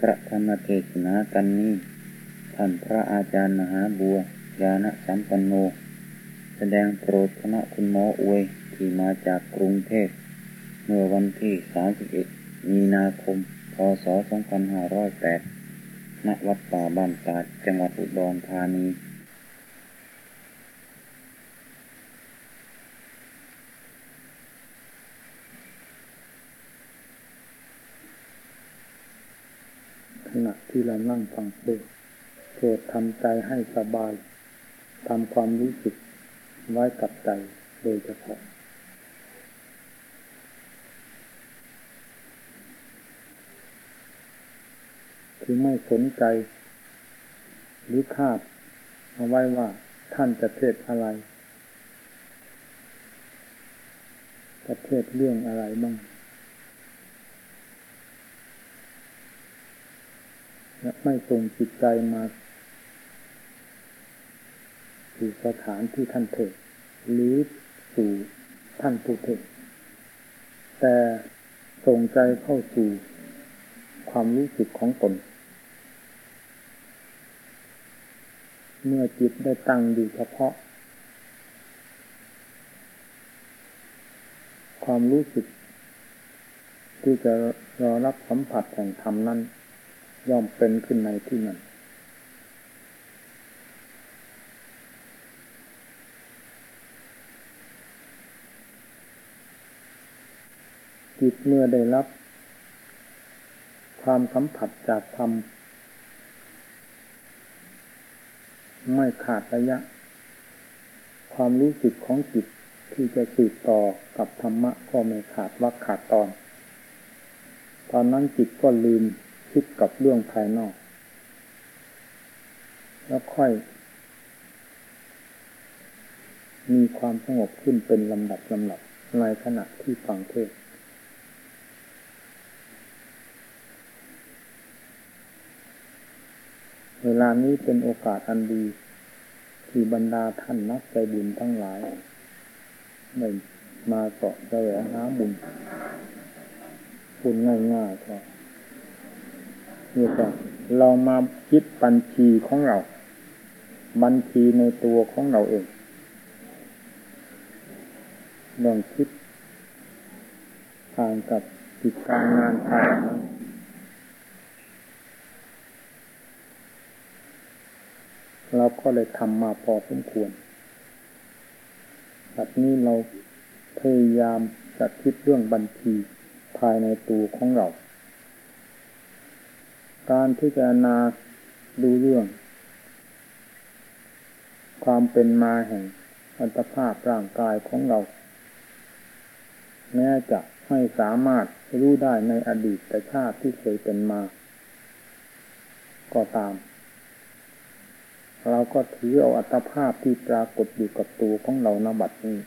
พระธรรมเทศนากันนี้ ท่านพระอาจารย์มหาบัว ญาณสัมปันโน แสดงโปรดคณะคุณหมออวยที่มาจากกรุงเทพ เมื่อวันที่ 31 มีนาคม พศ 2508 ณ วัดป่าบ้านตาดจังหวัดอุดรธานีขณะ ที่เรานั่งฟังเทศโปรดทำใจให้สบายทำความรู้สึกไว้กับใจโดยเฉพาะคือไม่สนใจ หรือคาดเอาไว้ว่าท่านจะเทศอะไรประเทศเรื่องอะไรบ้างและ ไม่ส่งจิตใจมาสู่สถานที่ท่านเทศหรือสู่ท่านผู้เทศแต่ส่งใจเข้าสู่ความรู้สึกของตน เมื่อจิตได้ตั้งอยู่เฉพาะ ความรู้สึกที่จะรอรับสัมผัสแห่งธรรมนั้น ย่อมเป็นขึ้นในที่นั้นจิตเมื่อได้รับ ความสัมผัสจากธรรมไม่ขาดระยะ ความรู้สึกของจิตที่จะสืบต่อกับธรรมะก็ไม่ขาดวักขาดตอน ตอนนั้นจิตก็ลืม คิดกับเรื่องภายนอก แล้วค่อย มีความสงบขึ้นเป็นลำดับลำดับในขณะที่ฟังเทศเวลานี้เป็นโอกาสอันดีที่บรรดาท่านนักใจบุญทั้งหลายได้มาเกาะแสวงหาบุญบุญง่ายๆก็ นี่ก็เรามาคิดบัญชีของเรา บัญชีในตัวของเราเองลองคิดทางกับกิจการงานภายในเราก็เลยทำมาพอสมควรแบบนี้เราพยายามจะคิดเรื่องบัญชีภายในตัวของเรา การพิจารณาดูเรื่อง ความเป็นมาแห่งอัตภาพร่างกายของเรา แม้จะไม่สามารถรู้ได้ในอดีตชาติที่เคยเป็นมา ก็ตาม เราก็ถือเอาอัตภาพที่ปรากฏอยู่กับตัวของเรานบัดนี้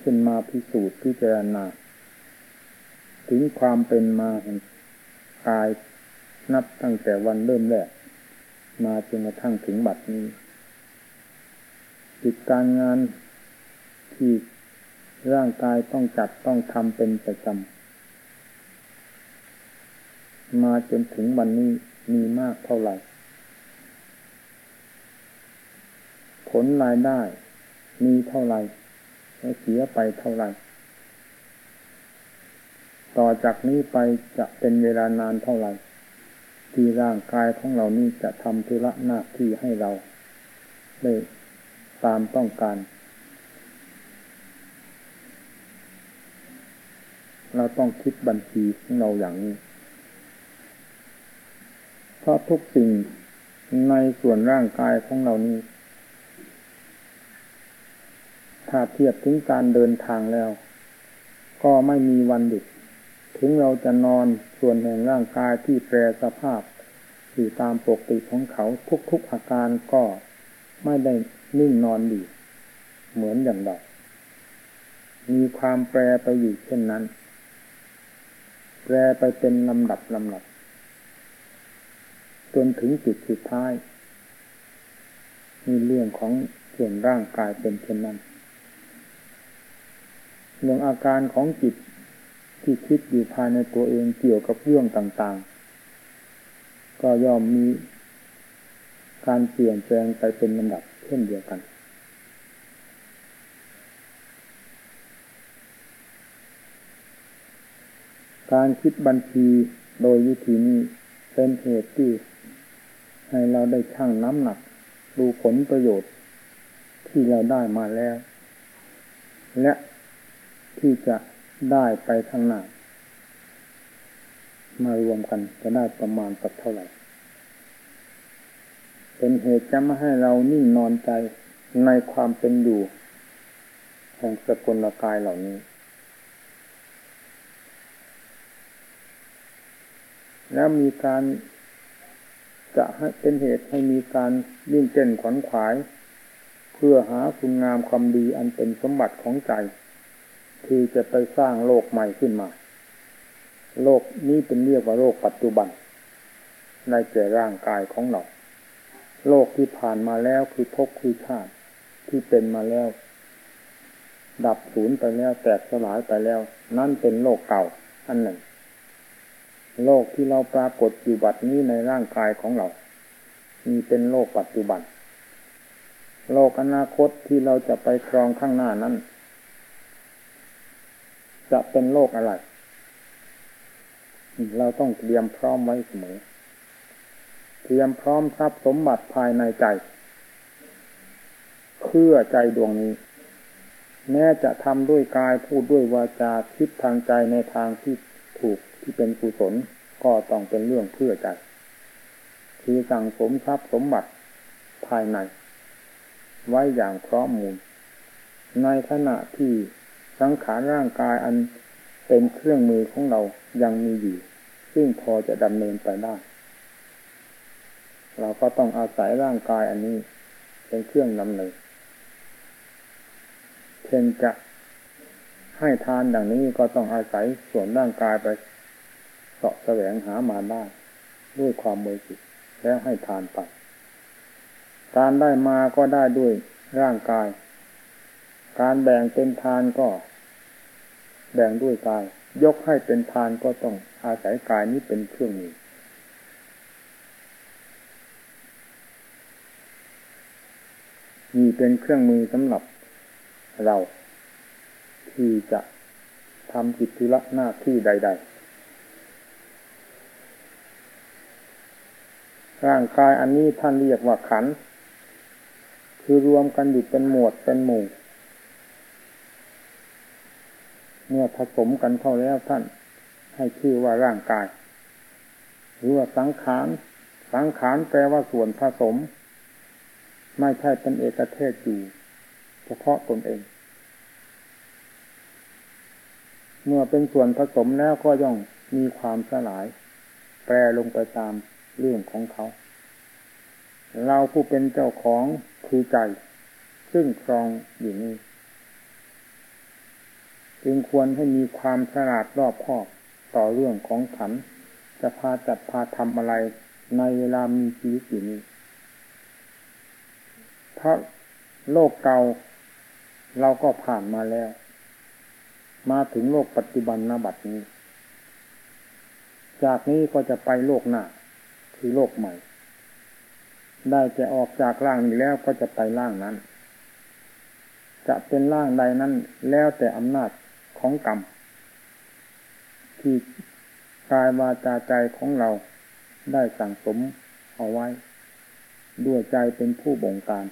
ขึ้นมาพิสูจน์พิจารณา ถึงความเป็นมาแห่งกาย นับตั้งแต่วันเริ่มแรก มาจนกระทั่งถึงบัดนี้กิจการงานที่ร่างกายต้องจัดต้องทำเป็นประจำมาจนถึงวันนี้มีมากเท่าไหร่ ผลรายได้มีเท่าไหร่และเสียไปเท่าไหร่ ต่อจากนี้ไปจะเป็นเวลานานเท่าไหร่ ที่ร่างกายของเรานี้จะทำธุระหน้าที่ให้เราได้ตามต้องการ เราต้องคิดบัญชีของเราอย่างนี้ เพราะทุกสิ่งในส่วนร่างกายของเรานี้ ถ้าเทียบถึงการเดินทางแล้ว ก็ไม่มีวันหยุด ถึงเราจะนอน ส่วนแห่งร่างกายที่แปรสภาพอยู่ตามปกติของเขาทุกๆอาการก็ไม่ได้นิ่งนอนอยู่เหมือนอย่างเรามีความแปรไปอยู่เช่นนั้น แปรไปเป็นลำดับลำดับ จนถึงจุดสุดท้ายมีเรื่องของส่วนร่างกายเป็นเช่นนั้นเรื่องอาการของจิต ที่คิดอยู่ภายในตัวเองเกี่ยวกับเรื่องต่างๆ ก็ย่อมมีการเปลี่ยนแปลงไปเป็นลำดับเช่นเดียวกัน การคิดบัญชีโดยวิธีนี้เป็นเหตุที่ให้เราได้ชั่งน้ำหนักดูผลประโยชน์ที่เราได้มาแล้ว และที่จะ ได้ไปข้างหน้ามารวมกันจะได้ประมาณสักเท่าไหร่ เป็นเหตุจะไม่ให้เรานิ่งนอนใจในความเป็นอยู่แห่งสกุลกายเหล่านี้ แล้วมีการจะให้เป็นเหตุให้มีการวิ่งเต้นขวัญขวาย เพื่อหาคุณงามความดีอันเป็นสมบัติของใจ คือจะไปสร้างโลกใหม่ขึ้นมา โลกนี้เป็นเรียกว่าโลกปัจจุบัน ในแก่ร่างกายของเรา โลกที่ผ่านมาแล้วคือภพคือชาติที่เป็นมาแล้ว ดับสูญไปแล้วแตกสลายไปแล้ว นั่นเป็นโลกเก่าอันหนึ่ง โลกที่เราปรากฏอยู่บัดนี้ในร่างกายของเรา มีเป็นโลกปัจจุบัน โลกอนาคตที่เราจะไปครองข้างหน้านั้น จะเป็นโลกอะไร เราต้องเตรียมพร้อมไว้เสมอ เตรียมพร้อมทรัพย์สมบัติภายในใจ เพื่อใจดวงนี้ แม้จะทำด้วยกายพูดด้วยวาจาคิดทางใจในทางที่ถูกที่เป็นกุศลก็ต้องเป็นเรื่องเพื่อใจ คือสั่งสมทรัพย์สมบัติภายใน ไว้อย่างพร้อมมูล ในขณะที่ สังขารร่างกายอันเป็นเครื่องมือของเรายังมีอยู่ ซึ่งพอจะดำเนินไปได้เราก็ต้องอาศัยร่างกายอันนี้ เป็นเครื่องดำเนินเช่นจะให้ทานอย่างนี้ก็ต้องอาศัยส่วนร่างกายไปเสาะแสวงหามาได้ ด้วยความมือจิตแล้วให้ทานไป การได้มาก็ได้ด้วยร่างกาย การแบ่งเป็นทานก็ แบ่งด้วยกาย ยกให้เป็นทานก็ต้องอาศัยกายนี้เป็นเครื่องมือมีเป็นเครื่องมือสำหรับเราที่จะทำกิจธุระหน้าที่ใด ๆ ร่างกายอันนี้ท่านเรียกว่าขัน คือรวมกันอยู่เป็นหมวดเป็นหมู่ เมื่อผสมกันเข้าแล้วท่าน ให้ชื่อว่าร่างกาย หรือว่าสังขาร สังขารแปลว่าส่วนผสม ไม่ใช่เป็นเอกเทศอยู่เฉพาะตนเอง เมื่อเป็นส่วนผสมแล้วก็ย่อมมีความสลาย แปรลงไปตามเรื่องของเขา เราผู้เป็นเจ้าของคือใจ ซึ่งครองอยู่นี้ จึงควรให้มีความฉลาดรอบคอบต่อเรื่องของขันจะพาจัดพาทำอะไรในเวลามีชีวิตอยู่นี้เพราะโลกเก่าเราก็ผ่านมาแล้ว มาถึงโลกปัจจุบันนบัดนี้ จากนี้ก็จะไปโลกหน้าคือโลกใหม่ ได้จะออกจากร่างนี้แล้วก็จะไปร่างนั้น จะเป็นร่างใดนั้นแล้วแต่อำนาจ ของกรรม ที่กายวาจาใจของเราได้สั่งสมเอาไว้ ด้วยใจเป็นผู้บงการ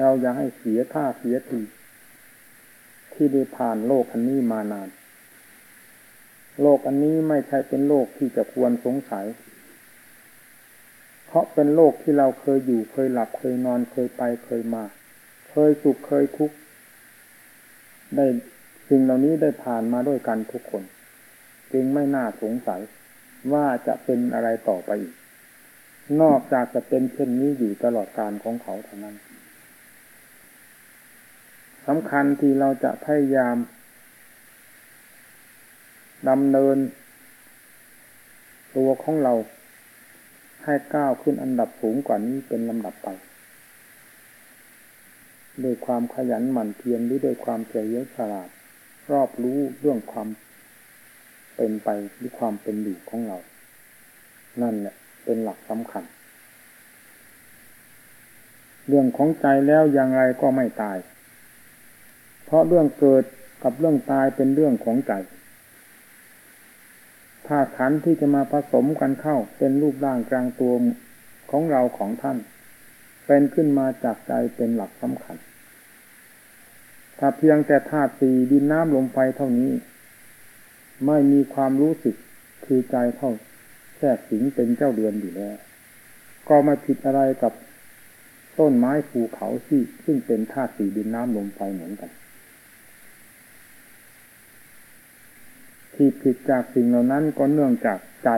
เราอยากให้เสียท่าเสียทีที่ได้ผ่านโลกอันนี้มานาน โลกอันนี้ไม่ใช่เป็นโลกที่จะควรสงสัย เพราะเป็นโลกที่เราเคยอยู่เคยหลับเคยนอนเคยไปเคยมา เคยสุขเคยทุกข์ได้สิ่งเหล่านี้ได้ผ่านมาด้วยกันทุกคน จึงไม่น่าสงสัยว่าจะเป็นอะไรต่อไปอีก นอกจากจะเป็นเช่นนี้อยู่ตลอดการของเขาเท่านั้นสำคัญที่เราจะพยายามดำเนิน ตัวของเราให้ก้าวขึ้นอันดับสูงกว่านี้เป็นลำดับไป ด้วยความขยันหมั่นเพียรหรือด้วยความเฉลียวฉลาด รอบรู้เรื่องความเป็นไปด้วยความเป็นอยู่ของเรา นั่นแหละเป็นหลักสำคัญ เรื่องของใจแล้วอย่างไรก็ไม่ตาย เพราะเรื่องเกิดกับเรื่องตายเป็นเรื่องของใจธาตุขันที่จะมาผสมกันเข้าเป็นรูปร่างกลางตัวของเราของท่าน เป็นขึ้นมาจากใจเป็นหลักสำคัญ ถ้าเพียงแต่ธาตุสี่ดินน้ำลมไฟเท่านี้ ไม่มีความรู้สึกคือใจเท่าแค่สิงเป็นเจ้าเดือนอยู่แล้ว ก็ม่ผิดอะไรกับต้นไม้ภูเขาที่ซึ่งเป็นธาตุสี่ดินน้ำลมไฟเหมือนกันที่ผิดจากสิ่งเหล่านั้นก็เนื่องจากใจ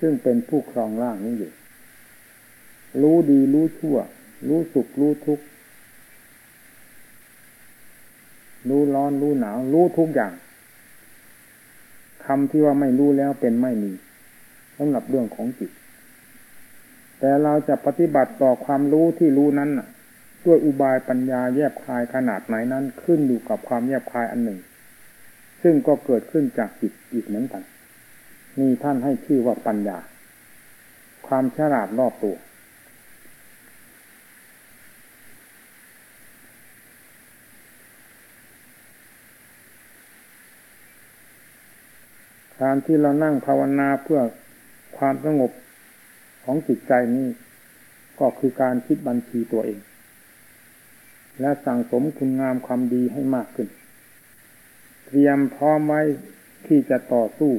ซึ่งเป็นผู้ครองร่างนี้อยู่ รู้ดีรู้ชั่ว รู้สุขรู้ทุกข์ รู้ร้อนรู้หนาว รู้ทุกอย่างคำที่ว่าไม่รู้แล้วเป็นไม่มีสำหรับเรื่องของจิต แต่เราจะปฏิบัติต่อความรู้ที่รู้นั้นด้วยอุบายปัญญาแยบคายขนาดไหนนั้นขึ้นอยู่กับความแยบคายอันหนึ่ง ซึ่งก็เกิดขึ้นจากจิตอีกเหมือนกันมีท่านให้ชื่อว่าปัญญา ความฉลาดรอบตัว การที่เรานั่งภาวนาเพื่อความสงบของจิตใจนี้ ก็คือการคิดบัญชีตัวเอง และสั่งสมคุณงามความดีให้มากขึ้น เตรียมพร้อมไว้ที่จะต่อสู้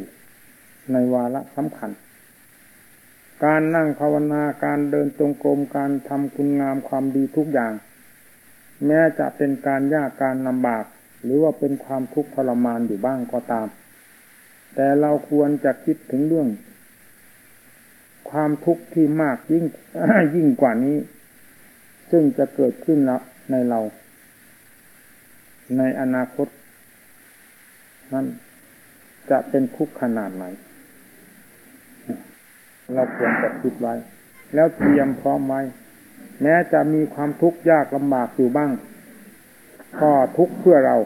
ในวาระสำคัญ การนั่งภาวนาการเดินตรงกรมการทำคุณงามความดีทุกอย่าง แม้จะเป็นการยากการลำบาก หรือว่าเป็นความทุกข์ทรมานอยู่บ้างก็ตาม แต่เราควรจะคิดถึงเรื่อง ความทุกข์ที่มากยิ่งยิ่งกว่านี้ ซึ่งจะเกิดขึ้นในเรา ในอนาคต นั้นจะเป็นทุกข์ขนาดไหน เราควรจะคิดไว้ แล้วเตรียมพร้อมไว้ แม้จะมีความทุกข์ยากลำบากอยู่บ้าง ก็ทุกข์เพื่อเรา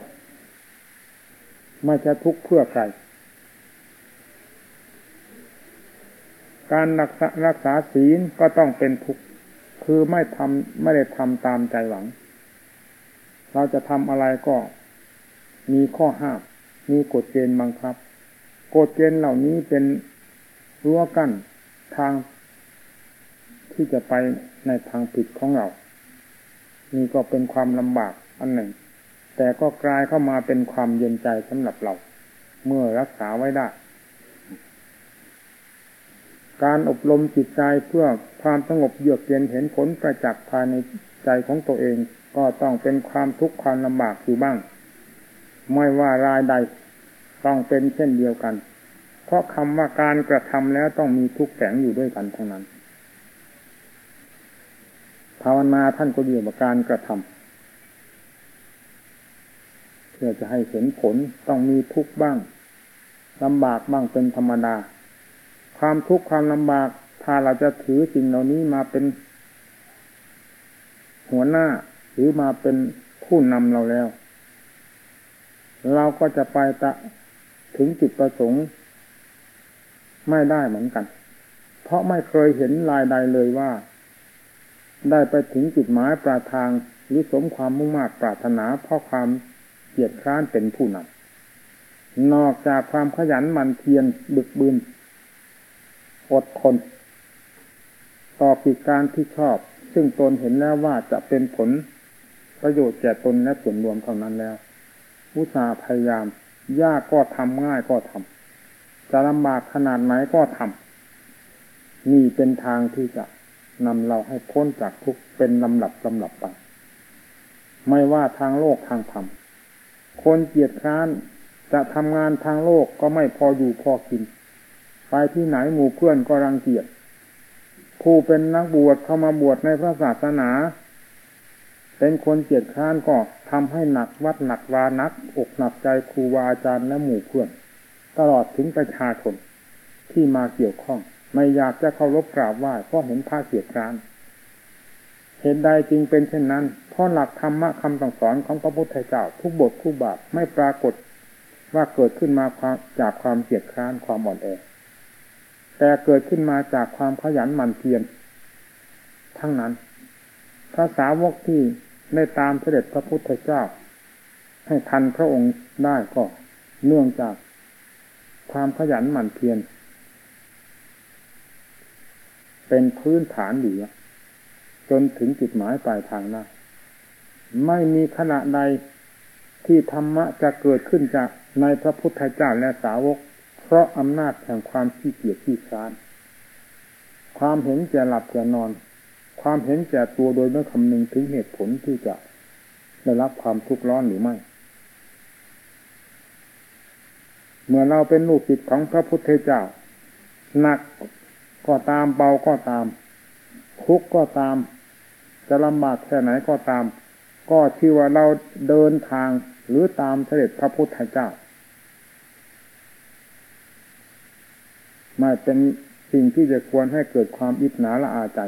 ไม่ใช่ทุกข์เพื่อใคร การรักษารักษาศีลก็ต้องเป็นทุกข์คือไม่ทำไม่ได้ทำตามใจหวัง เราจะทำอะไรก็มีข้อห้ามมีกฎเกณฑ์บังคับ กฎเกณฑ์เหล่านี้เป็นรั้วกั้นทาง ที่จะไปในทางผิดของเรา นี่ก็เป็นความลำบากอันหนึ่ง แต่ก็กลายเข้ามาเป็นความเย็นใจสำหรับเรา เมื่อรักษาไว้ได้ การอบรมจิตใจเพื่อความสงบเยือกเย็นเห็นผลประจักษ์ภายในใจของตัวเอง ก็ต้องเป็นความทุกข์ความลำบากอยู่บ้าง ไม่ว่ารายใดต้องเป็นเช่นเดียวกัน เพราะคำว่าการกระทำแล้วต้องมีทุกข์แฝงอยู่ด้วยกันทั้งนั้น ภาวนาท่านก็เรียกว่าการกระทำเพื่อจะให้เห็นผลต้องมีทุกข์บ้างลำบากบ้างเป็นธรรมดา ความทุกข์ความลำบาก ถ้าเราจะถือสิ่งเหล่านี้มาเป็น หัวหน้าหรือมาเป็นผู้นำเราแล้ว เราก็จะไปตะถึงจุดประสงค์ ไม่ได้เหมือนกัน เพราะไม่เคยเห็นลายใดเลยว่า ได้ไปถึงจุดหมายปลายทางหรือสมความมุ่งมา่ปรารถนาเพราะความเกียดคร้านเป็นผู้นำนอกจากความขยันหมั่นเพียรบึกบืน อดทน ต่อกิจการที่ชอบ ซึ่งตนเห็นแล้วว่าจะเป็นผลประโยชน์แก่ตนและส่วนรวมเท่านั้นแล้วอุตสาห์พยายาม ยากก็ทำง่ายก็ทำจะลำบากขนาดไหนก็ทำนี่เป็นทางที่จะนำเราให้พ้นจากทุกเป็นลำหลับลำหลับไป ไม่ว่าทางโลกทางธรรม คนเกียจคร้านจะทำงานทางโลกก็ไม่พออยู่พอกิน ไปที่ไหนหมู่เพื่อนก็รังเกียจผู้เป็นนักบวชเข้ามาบวชในพระศาสนา เป็นคนเกียจค้านก็ทำให้หนักวัดหนักวานัก อกหนักใจครูวาอาจารย์และหมู่เพื่อน ตลอดถึงประชาชนที่มาเกี่ยวข้อง ไม่อยากจะเคารพกราบไหว้เพราะเห็นพระเกียจค้านเหตุใดจริงเป็นเช่นนั้น เพราะหลักธรรมะคำสั่งสอนของพระพุทธเจ้าทุกบททุกบาทไม่ปรากฏว่าเกิดขึ้นมาจากความเกียดคร้านความอ่อนแอ แต่เกิดขึ้นมาจากความขยันหมั่นเพียรทั้งนั้นภาษาวกที่ได้ตามเสด็จพระพุทธเจ้า ให้ทันพระองค์ได้ก็เนื่องจากความขยันหมั่นเพียรเป็นพื้นฐานอยู่จนถึงจุดหมายปลายทางได้ไม่มีขณะใดที่ธรรมะจะเกิดขึ้นจากในพระพุทธเจ้าและสาวก เพราะอำนาจแห่งความขี้เกียจขี้ค้าน ความเห็นแก่หลับแก่นอน ความเห็นแก่ตัวโดยไม่คำนึงถึงเหตุผลที่จะได้รับความทุกข์ร้อนหรือไม่ เมื่อเราเป็นลูกศิษย์ของพระพุทธเจ้า หนักก็ตามเบาก็ตาม ทุกข์ก็ตาม จะลำบากแค่ไหนก็ตาม ก็ที่ว่าเราเดินทางหรือตามเสด็จพระพุทธเจ้า ไม่เป็นสิ่งที่จะควรให้เกิดความอิจฉาละอาใจ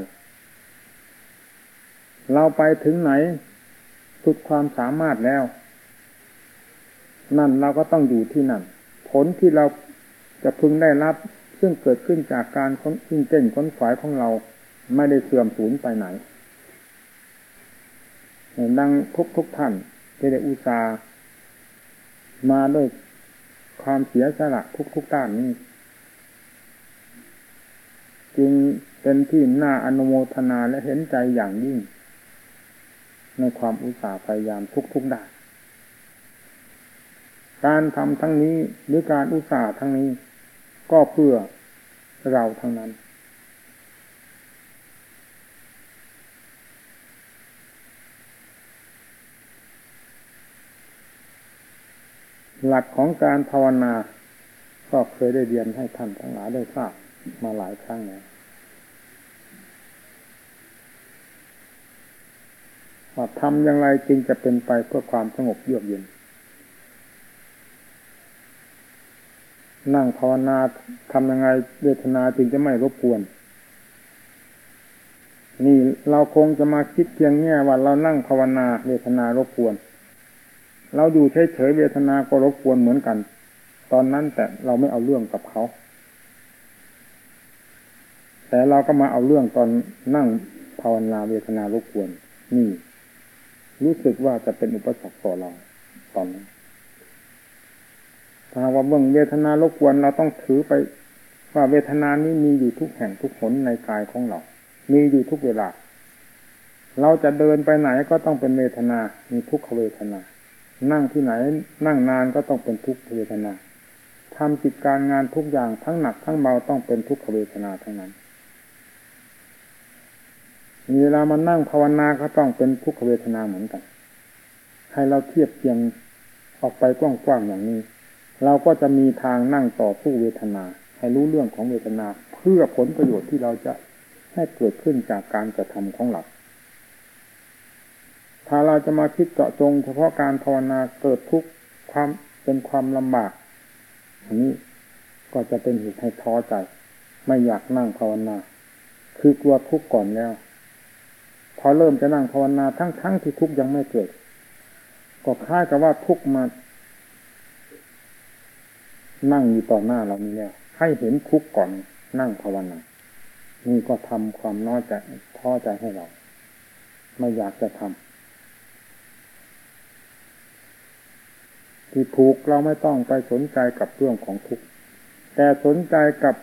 เราไปถึงไหนสุดความสามารถแล้ว นั่นเราก็ต้องอยู่ที่นั่น ผลที่เราจะพึงได้รับ ซึ่งเกิดขึ้นจากการค้นขึ้นเต้นค้นฝายของเราไม่ได้เสื่อมสูญไปไหนดังทุกทุกท่านที่ได้อุตส่าห์มาด้วยความเสียสละทุกทุกด้านนี้ จึงเป็นที่น่าอนุโมทนาและเห็นใจอย่างยิ่ง ในความอุตสาห์พยายามทุกทุกด้านการทำทั้งนี้หรือการอุตสาห์ทั้งนี้ ก็เพื่อเราทั้งนั้น หลักของการภาวนาก็เคยได้เรียนให้ท่านทั้งหลายได้ทราบ มาหลายครั้งแล้วว่าทำอย่างไรจึงจะเป็นไปเพื่อความสงบเยือกเย็น นั่งภาวนาทำยังไงเวทนาจึงจะไม่รบกวน นี่เราคงจะมาคิดเพียงแง่ว่าเรานั่งภาวนาเวทนารบกวน เราอยู่เฉยๆเวทนาก็รบกวนเหมือนกัน ตอนนั้นแต่เราไม่เอาเรื่องกับเขา แต่เราก็มาเอาเรื่องตอนนั่งภาวนาเวทนารบกวน นี่ รู้สึกว่าจะเป็นอุปสรรคต่อเราตอนนั้นถ้าว่าเบื้องเวทนารบกวนเราต้องถือไป ว่าเวทนานี้มีอยู่ทุกแห่งทุกหนในกายของเรา มีอยู่ทุกเวลา เราจะเดินไปไหนก็ต้องเป็นเวทนา มีทุกขเวทนา นั่งที่ไหน นั่งนานก็ต้องเป็นทุกขเวทนาทำกิจการงานทุกอย่างทั้งหนักทั้งเบาต้องเป็นทุกขเวทนาทั้งนั้น เวลามันนั่งภาวนาก็ต้องเป็นทุกขเวทนาเหมือนกัน ให้เราเทียบเทียงออกไปกว้างๆอย่างนี้ เราก็จะมีทางนั่งต่อสู้เวทนา ให้รู้เรื่องของเวทนาเพื่อผลประโยชน์ที่เราจะให้เกิดขึ้นจากการกระทำของเราถ้าเราจะมาคิดเจาะจง เฉพาะการภาวนาเกิดทุกข์ความเป็นความลำบาก อันนี้ก็จะเป็นเหตุให้ท้อใจ ไม่อยากนั่งภาวนา คือกลัวทุกข์ก่อนแล้ว อเริ่มจะนั่งภาวนาทั้งๆทที่ทุกยังไม่เกิด ก็คล้ายกับว่าทุกมา นั่งอยู่ต่อหน้าเรานี่แล้วให้เห็นทุกก่อนนั่งภาวนานี่ก็ทำความน้อยใจท้อใจให้เรา ไม่อยากจะทำที่ถูกเราไม่ต้องไปสนใจกับเรื่องของทุกข์แต่สนใจกับ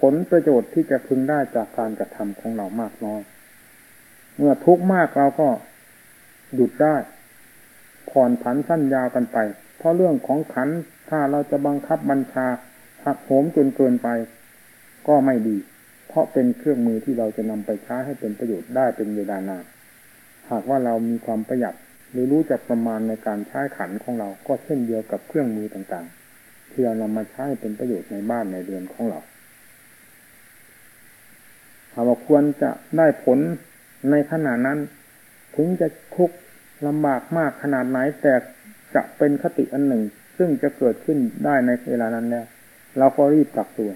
ผลประโยชน์ที่จะพึงได้จากการกระทำของเรามากน้อย เมื่อทุกข์มากเราก็หยุดได้ ผ่อนผันสั้นยาวกันไป เพราะเรื่องของขันถ้าเราจะบังคับบัญชาหักโหมจนเกินไป ก็ไม่ดี เพราะเป็นเครื่องมือที่เราจะนำไปใช้ให้เป็นประโยชน์ได้เป็นเวลานานหากว่าเรามีความประหยัดหรือรู้จักประมาณในการใช้ขันของเราก็เช่นเดียวกับเครื่องมือต่างๆ ที่เรานำมาใช้เป็นประโยชน์ในบ้านในเรือนของเราหากว่าควรจะได้ผล ในขณะนั้น ถึงจะทุกข์ลำบากมากขนาดไหนแต่จะเป็นคติอันหนึ่ง ซึ่งจะเกิดขึ้นได้ในเวลานั้นแล้วเราก็รีบกลับตัว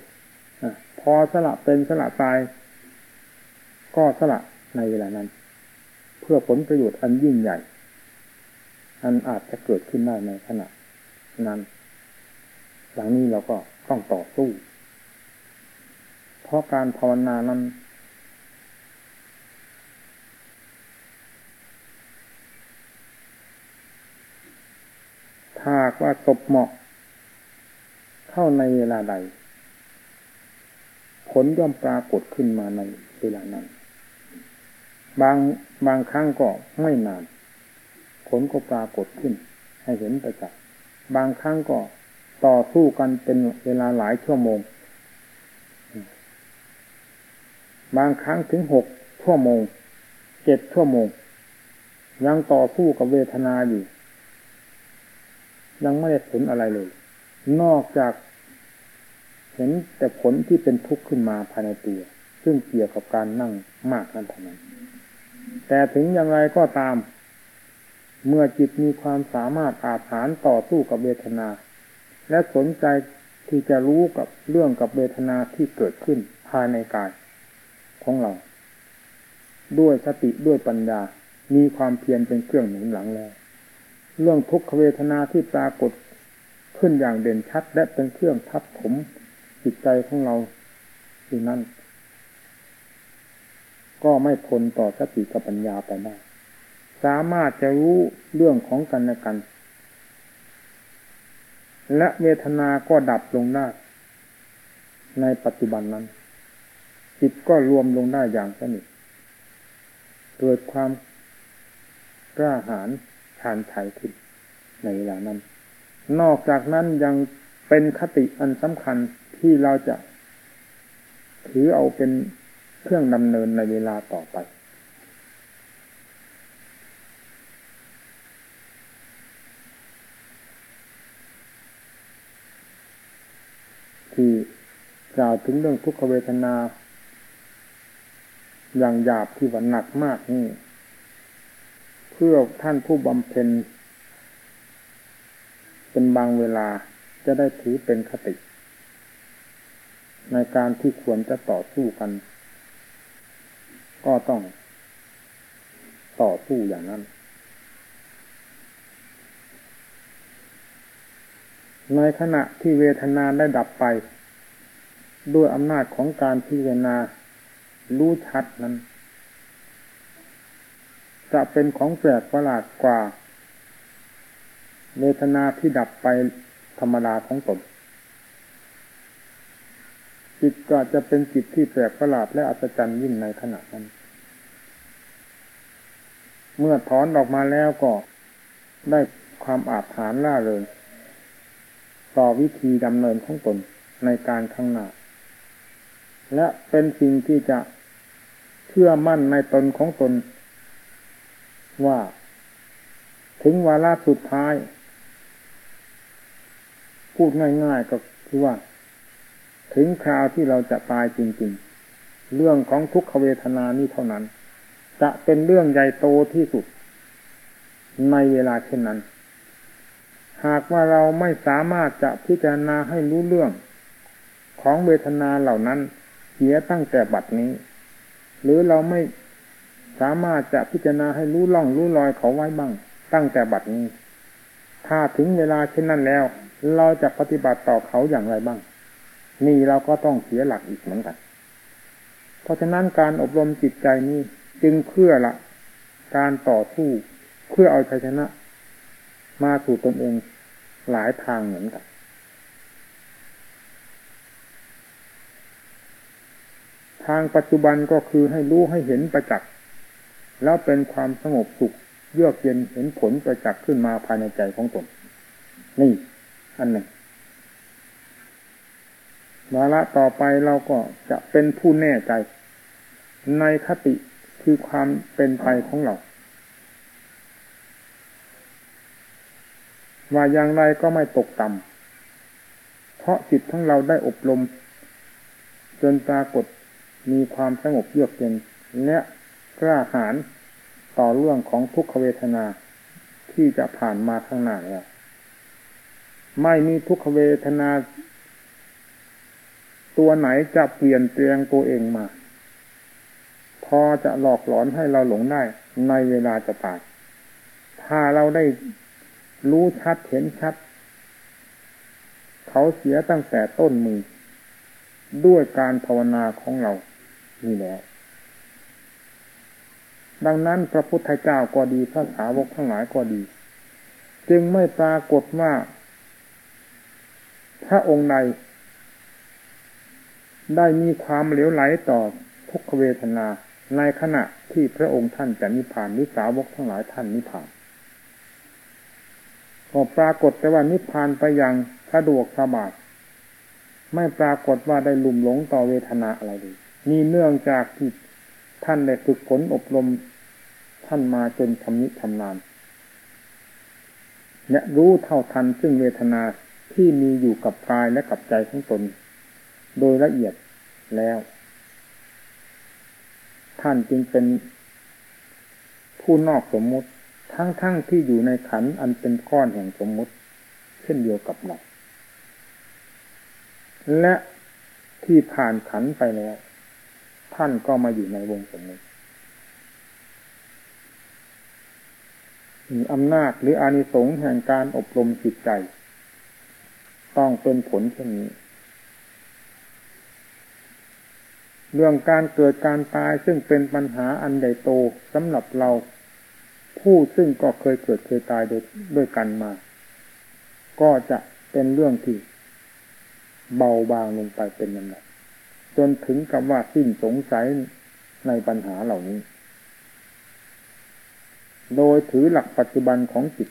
อพอสละเป็นสละตาย ก็สละในเวลานั้น เพื่อผลประโยชน์อันยิ่งใหญ่ อันอาจจะเกิดขึ้นได้ในขณะนั้นอย่างนี้เราก็ต้องต่อสู้ เพราะการภาวนานั้น ถ้าว่าศพเหมาะ เข้าในเวลาใด ผลย่อมปรากฏขึ้นมาในเวลานั้น บางบางครั้งก็ไม่นาน ผลก็ปรากฏขึ้น ให้เห็นประจักษ์บางครั้งก็ต่อสู้กันเป็นเวลาหลายชั่วโมง บางครั้งถึงหกชั่วโมง เจ็ดชั่วโมง ยังต่อสู้กับเวทนาอยู่ ยังไม่ได้ผลอะไรเลย นอกจากเห็นแต่ผลที่เป็นทุกข์ขึ้นมาภายในตัว ซึ่งเกี่ยวกับการนั่งมากนั่นเท่านั้น แต่ถึงอย่างไรก็ตาม เมื่อจิตมีความสามารถอาถานต่อสู้กับเวทนา และสนใจที่จะรู้กับเรื่องกับเวทนาที่เกิดขึ้นภายในกายของเรา ด้วยสติด้วยปัญญา มีความเพียรเป็นเครื่องหนุนหลังแล้ว เรื่องทุกขเวทนาที่ปรากฏขึ้นอย่างเด่นชัด และเป็นเครื่องทับถมจิตใจของเราที่นั่นก็ไม่ทนต่อสติกับปัญญาไปได้สามารถจะรู้เรื่องของกันและกัน และเวทนาก็ดับลงได้ในปัจจุบันนั้น จิตก็รวมลงได้อย่างสนิทเกิดความกล้าหาญ ชานชัยขึ้นในเวลานั้น นอกจากนั้นยังเป็นคติอันสำคัญที่เราจะถือเอาเป็นเครื่องดำเนินในเวลาต่อไป ที่กล่าวถึงเรื่องทุกขเวทนา อย่างหยาบที่ว่าหนักมากนี่ พื่อท่านผู้บำเพ็ญเป็นบางเวลาจะได้ถือเป็นคติ ในการที่ควรจะต่อสู้กัน ก็ต้องต่อสู้อย่างนั้น ในขณะที่เวทนาได้ดับไป ด้วยอำนาจของการพิจารณารู้ชัดนั้น จะเป็นของแปลกประหลาดกว่าเวทนาที่ดับไปธรรมดาของตนจิตก็จะเป็นจิตที่แปลกประหลาดและอัศจรรย์ยิ่งในขณะนั้น เมื่อถอนออกมาแล้วก็ได้ความอาถรรพ์ล่าเริงต่อวิธีดำเนินของตนในการข้างหน้า และเป็นสิ่งที่จะเชื่อมั่นในตนของตน ว่า ถึงวาระสุดท้าย พูดง่ายๆก็คือว่า ถึงคราวที่เราจะตายจริงๆ เรื่องของทุกขเวทนานี้เท่านั้น จะเป็นเรื่องใหญ่โตที่สุด ในเวลาเช่นนั้น หากว่าเราไม่สามารถจะพิจารณาให้รู้เรื่องของเวทนาเหล่านั้นเสียตั้งแต่บัดนี้ หรือเราไม่ สามารถจะพิจารณาให้รู้ล่องรู้รอยเขาไว้บ้าง ตั้งแต่บัดนี้ ถ้าถึงเวลาเช่นนั้นแล้ว เราจะปฏิบัติต่อเขาอย่างไรบ้าง นี่เราก็ต้องเสียหลักอีกเหมือนกัน เพราะฉะนั้นการอบรมจิตใจนี้จึงเพื่อละ การต่อสู้เพื่อเอาชัยชนะ มาสู่ตนเองหลายทางเหมือนกันทางปัจจุบันก็คือให้รู้ให้เห็นประจักษ์ แล้วเป็นความสงบสุขเยือกเย็นเห็นผลประจักษ์ขึ้นมาภายในใจของตน นี่อันหนึ่งวาระต่อไปเราก็จะเป็นผู้แน่ใจ ในคติคือความเป็นไปของเรา ว่าอย่างไรก็ไม่ตกต่ำเพราะจิตทั้งเราได้อบรม จนปรากฏมีความสงบเยือกเย็นและ กล้าหาญต่อเรื่องของทุกขเวทนาที่จะผ่านมาข้างหน้าแล้วไม่มีทุกขเวทนา ตัวไหนจะเปลี่ยนแปลงตัวเองมา พอจะหลอกหลอนให้เราหลงได้ในเวลาจะตาย ถ้าเราได้รู้ชัดเห็นชัด เขาเสียตั้งแต่ต้นมือ ด้วยการภาวนาของเรานี่แหละ ดังนั้นพระพุทธเจ้าก็ดีพระสาวกทั้งหลายก็ดี จึงไม่ปรากฏว่า พระองค์ใดได้มีความเหลวไหลต่อทุกขเวทนาในขณะที่พระองค์ท่านจะนิพพานนิสาวกทั้งหลายท่านนิพพานก็ปรากฏแต่ว่านิพพานไปอย่างสะดวกสบายไม่ปรากฏว่าได้ลุ่มหลงต่อเวทนาอะไรเลยมีเนื่องจากที่ท่านได้ฝึกฝนอบรม ท่านมาจนทำนิทำนานเนี่ยรู้เท่าทันซึ่งเวทนาที่มีอยู่กับกายและกับใจของตน โดยละเอียดแล้ว ท่านจึงเป็นผู้นอกสมมุติทั้งๆทที่อยู่ในขันอันเป็นก้อนแห่งสมมุติ เช่นเดียวกับเราและที่ผ่านขันไปแล้ว ท่านก็มาอยู่ในวงสมมุติ อำนาจหรืออานิสงส์แห่งการอบรมจิตใจ ต้องเป็นผลเช่นนี้ เรื่องการเกิดการตายซึ่งเป็นปัญหาอันใหญ่โตสำหรับเรา ผู้ซึ่งก็เคยเกิดเคยตายโดยด้วยกันมา ก็จะเป็นเรื่องที่เบาบางลงไปเป็นลำดับจนถึงกับว่าสิ้นสงสัยในปัญหาเหล่านี้ โดยถือหลักปัจจุบันของจิต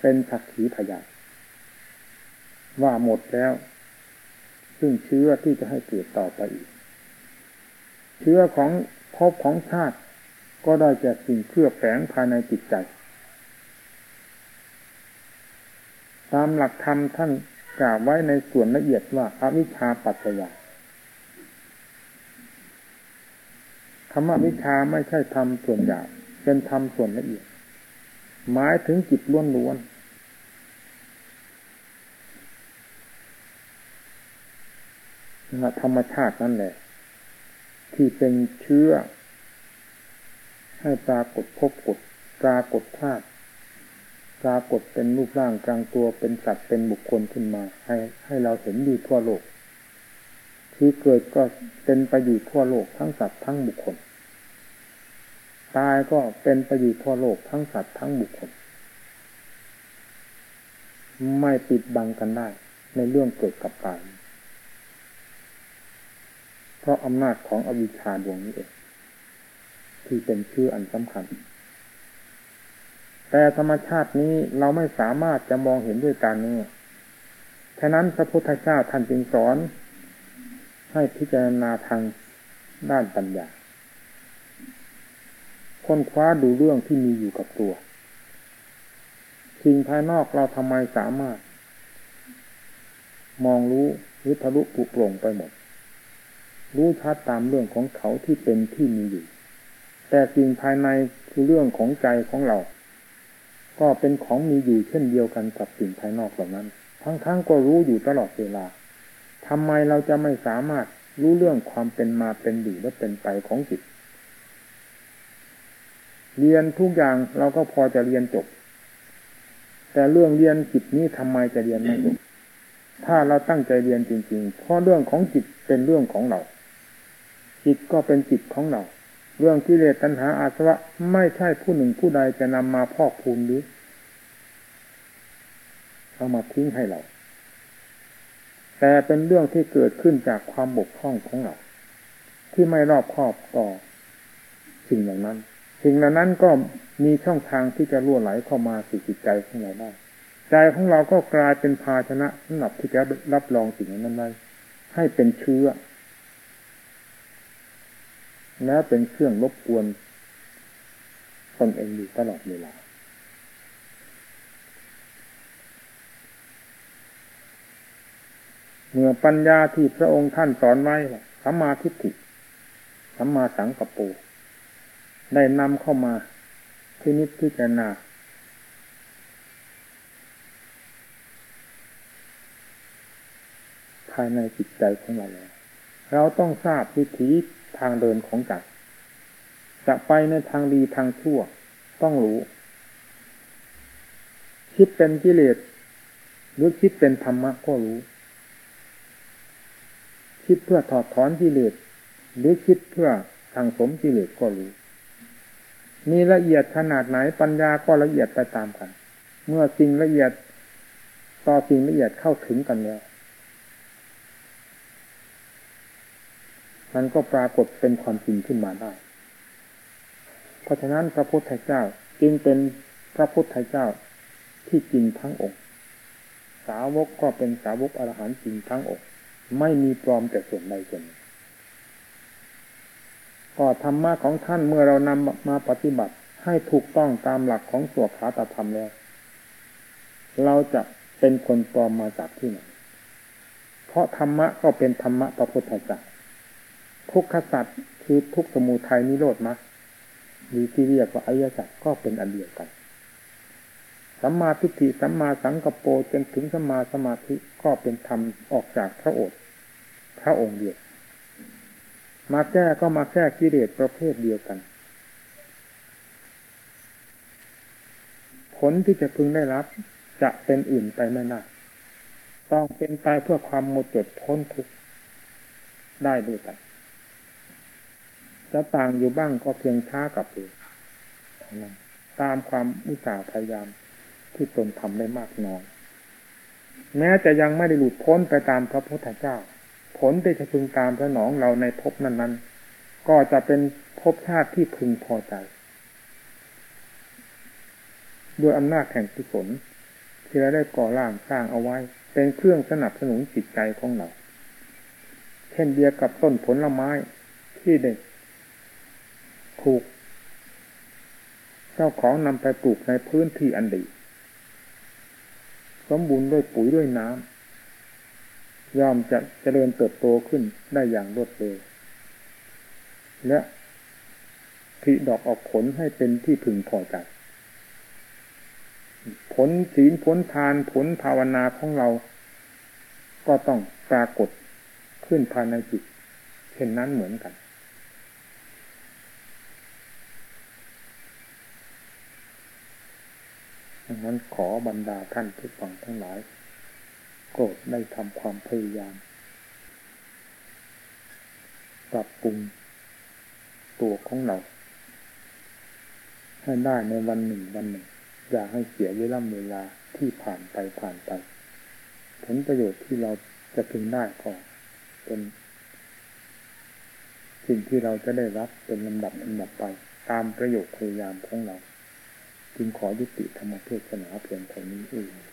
เป็นสักขีพยานว่าหมดแล้ว ซึ่งเชื้อที่จะให้เกิดต่อไปอีก เชื้อของภพของชาติ ก็ได้จากสิ่งเคลือบแฝงภายในจิตใจ ตามหลักธรรมท่านกล่าวไว้ในส่วนละเอียดว่าอาวิชชาปัจจยาธรรมวิชาไม่ใช่ธรรมส่วนหยาบ เป็นธรรมส่วนละเอียด หมายถึงจิตล้วนล้วนธรรมชาตินั่นแหละ ที่เป็นเชื้อ ให้ปรากฏพบกฏปรากฏธาตุปรากฏเป็นรูปร่างกลางตัวเป็นสัตว์เป็นบุคคลขึ้นมา ให้ให้เราเห็นอยู่ทั่วโลก ที่เกิดก็เป็นไปอยู่ทั่วโลกทั้งสัตว์ทั้งบุคคล ตายก็เป็นไปอยู่ทั่วโลกทั้งสัตว์ทั้งบุคคล ไม่ปิดบังกันได้ ในเรื่องเกิดกับตาย เพราะอำนาจของอวิชชาดวงนี้เองที่เป็นชื่ออันสำคัญ แต่ธรรมชาตินี้เราไม่สามารถจะมองเห็นด้วยตาเนื้อฉะนั้นพระพุทธเจ้าท่านจึงสอน ให้พิจารณาทางด้านปัญญา ค้นคว้าดูเรื่องที่มีอยู่กับตัว สิ่งภายนอกเราทำไมสามารถ มองรู้วิทะลุปุโปร่งไปหมด รู้ชัดตามเรื่องของเขาที่เป็นที่มีอยู่ แต่สิ่งภายในคือเรื่องของใจของเรา ก็เป็นของมีอยู่เช่นเดียวกันกับสิ่งภายนอกเหล่านั้น ทั้งๆก็รู้อยู่ตลอดเวลาทำไมเราจะไม่สามารถรู้เรื่องความเป็นมาเป็นอยู่และเป็นไปของจิต เรียนทุกอย่างเราก็พอจะเรียนจบ แต่เรื่องเรียนจิตนี้ทำไมจะเรียนไม่จบถ้าเราตั้งใจเรียนจริง ๆ เพราะเรื่องของจิตเป็นเรื่องของเรา จิตก็เป็นจิตของเรา เรื่องกิเลสตัณหาอาสวะไม่ใช่ผู้หนึ่งผู้ใดจะนำมาพอกพูนหรือเอามาทิ้งให้เรา แต่เป็นเรื่องที่เกิดขึ้นจากความบกพร่องของเรา ที่ไม่รอบคอบต่อสิ่งเหล่างนั้น สิ่งเหล่านั้นก็มีช่องทางที่จะล่วไหลเข้ามาสู่จิตใจของเราได้ใจของเราก็กลายเป็นภาชนะสำหรับที่จะรับรองสิ่งนั้นไว้ให้เป็นเชื้อแล้วเป็นเครื่องรบกวนตนเองอยู่ตลอดเวลาเมื่อปัญญาที่พระองค์ท่านสอนไว้สัมมาทิฏฐิสัมมาสังกปู ได้นำเข้ามาที่นิพพิจารณาภายในจิตใจของเราแล้วเราต้องทราบวิธีทางเดินของจักจะไปในทางดีทางชั่ว ต้องรู้ คิดเป็นกิเลสหรือคิดเป็นธรรมะก็รู้ คิดเพื่อถอดถอนกิเลสหรือคิดเพื่อสังสมกิเลสก็รู้ มีละเอียดขนาดไหนปัญญาก็ละเอียดไปตามกัน เมื่อสิ่งละเอียดต่อสิ่งละเอียดเข้าถึงกันแล้วมันก็ปรากฏเป็นความจริงขึ้นมาได้ เพราะฉะนั้นพระพุทธเจ้าจึงเป็นพระพุทธเจ้าที่จริงทั้งองค์ สาวกก็เป็นสาวกอรหันต์จริงทั้งองค์ ไม่มีปลอมแต่ส่วนใดส่วนหนึ่ง ก็ธรรมะของท่านเมื่อเรานำมาปฏิบัติให้ถูกต้องตามหลักของสวขาตธรรมแล้ว เราจะเป็นคนปลอมมาจากที่ไหน เพราะธรรมะก็เป็นธรรมะพระพุทธเจ้าทุกขสัตว์คือทุกสมุทัยนิโรธมรรคหรือที่เรียกว่าอริยสัจก็เป็นอันเดียวกัน สัมมาทิฏฐิสัมมาสังกปรจนถึงสัมมาสมาธิก็เป็นธรรมออกจากพระโอษฐ์พระองค์เดียว มาแก้ก็มาแก้กิเลสประเภทเดียวกัน ผลที่จะพึงได้รับ จะเป็นอื่นไปไม่น่าต้องเป็นไปเพื่อความหมดจดพ้นทุกข์ได้ด้วยกันจะต่างอยู่บ้างก็เพียงช้ากับเองตามความอุตสาห์พยายามที่ตนทำได้มากน้อยแม้จะยังไม่ได้หลุดพ้นไปตามพระพุทธเจ้า ผลที่จะพึงตามพระหนองเราในภพนั้น ๆ ก็จะเป็นภพชาติที่พึงพอใจ ด้วยอำนาจแห่งกุศลที่เราได้ก่อร่างสร้างเอาไว้ เป็นเครื่องสนับสนุนจิตใจของเรา เช่นเดียวกับต้นผลไม้ที่เด็กถูก เจ้าของนำไปปลูกในพื้นที่อันดี สมบูรณ์ด้วยปุ๋ยด้วยน้ำ ย่อมจะเจริญเติบโตขึ้นได้อย่างรวดเร็ว และผลิดอกออกผลให้เป็นที่พึงพอใจ ผลศีลผลทานผลภาวนาของเรา ก็ต้องปรากฏขึ้นภายในจิตเช่นนั้นเหมือนกัน ดังนั้นขอบรรดาท่านทุกฝังทั้งหลาย โปรดได้ทำความพยายาม ปรับปรุงตัวของเราให้ได้ในวันหนึ่งวันหนึ่ง อย่าให้เสียเวลาเวลาที่ผ่านไปผ่านไป ผลประโยชน์ที่เราจะพึงได้ก็เป็นสิ่งที่เราจะได้รับเป็นลำดับลำดับไป ตามประโยชน์พยายามของเรา จึงขอยุติธรรมเทศนาเพียงเท่านี้เอง